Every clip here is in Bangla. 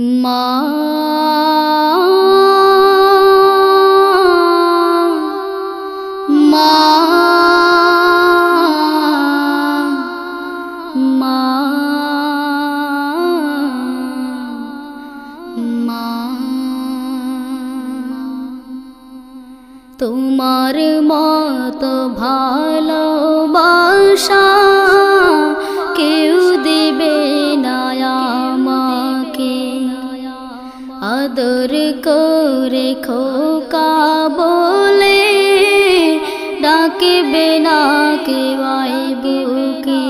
মা মা মা মা তোমার মত ভালোবাসা ডাকবে না কেবাই বুকে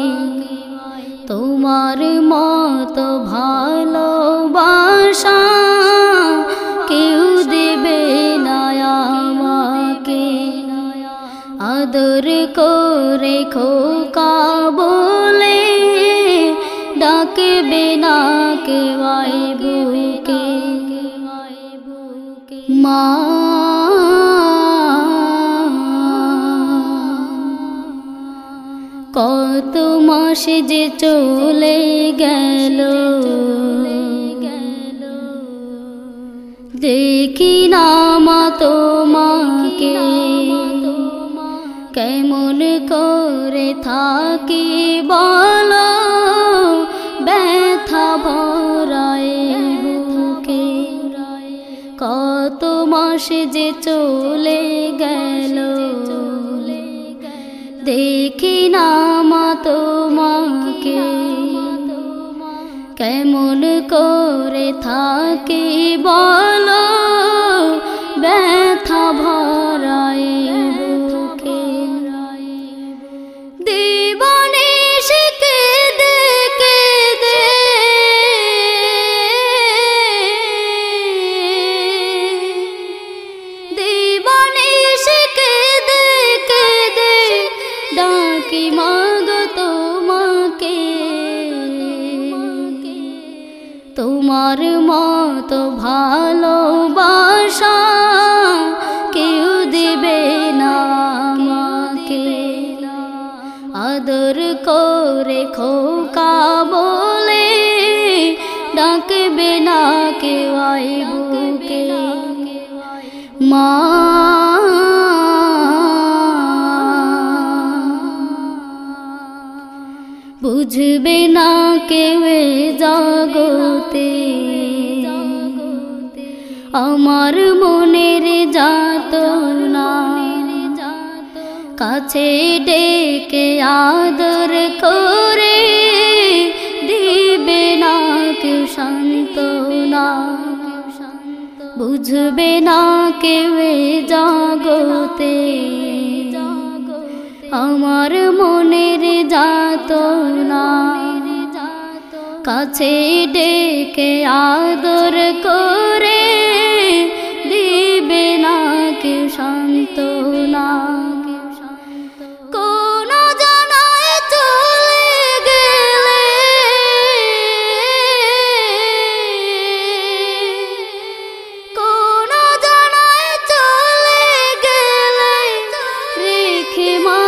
তোমার মত ভালোবাসা কেউ দেবে না আমাকে আদর করে খোকা বলে ডাকবে না কেবাই বুকে মা কত মাস যে চলে গেল। দেখি না মা তোমাকে, কেমন করে থাকি বলো। ব্যথা ভরায় বুকে, কত মাস যে চলে গেল। দেখি না কেমন করে থাকি বলো? তোমার মত ভালোবাসা কেউ দেবে না আদর করে খোকা বলে ডাকবে না কেউ বুকে। মা বুঝবে না কেউ জাগতে। আমার মনের যাত না কাছে ডেকে আদর করে দিবে না কেউ শান্ত না বুঝবে না কেউ জাগতে। আমার মনের যাত কাছে ডেকে আদর করে দিবে না কে শান্ত না রেখে মাগো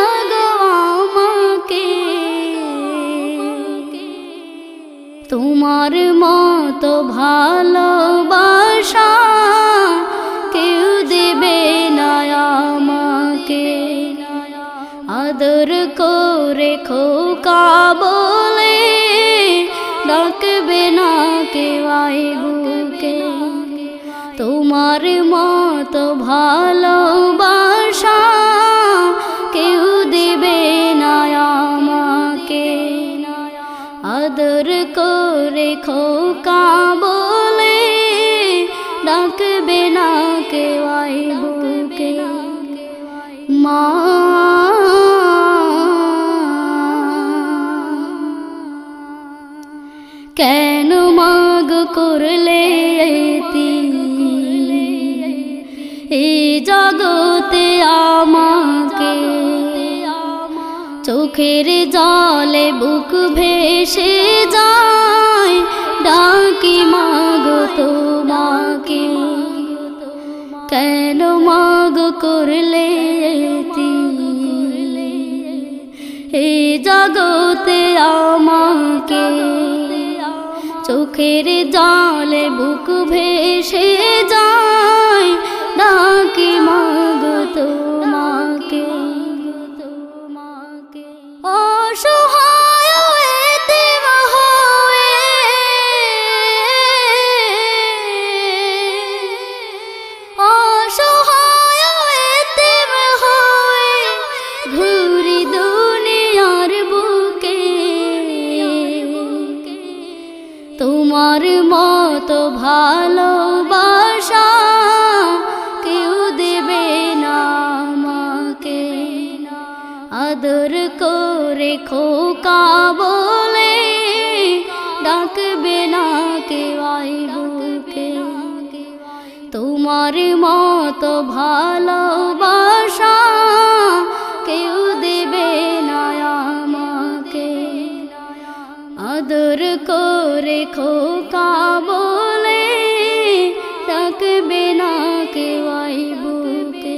তোমার মতো ভালোবাসা কেউ দেবে না আদর করে খোকা বলে ডাকবে না কেউ বুকে। তোমার মতো ভালোবাসা করে খোকা বলে ডাকবে না কেউ বুকে। মা। কেন মাগ করলে চোখের জলে বুক ভেসে যায়। ডাকি, মাগ তোমাকে, কেন মাগ করলে এই জগতে আমাকে। চোখের জলে বুক ভেসে তোমার মতো ভালোবাসা কেউ দেবে না আমাকে। আদর করে খোকা বলে ডাকবে না কেউ আই বুকে। তোমার মতো ভালোবাসা ডাকবে না কেউ আই বুকে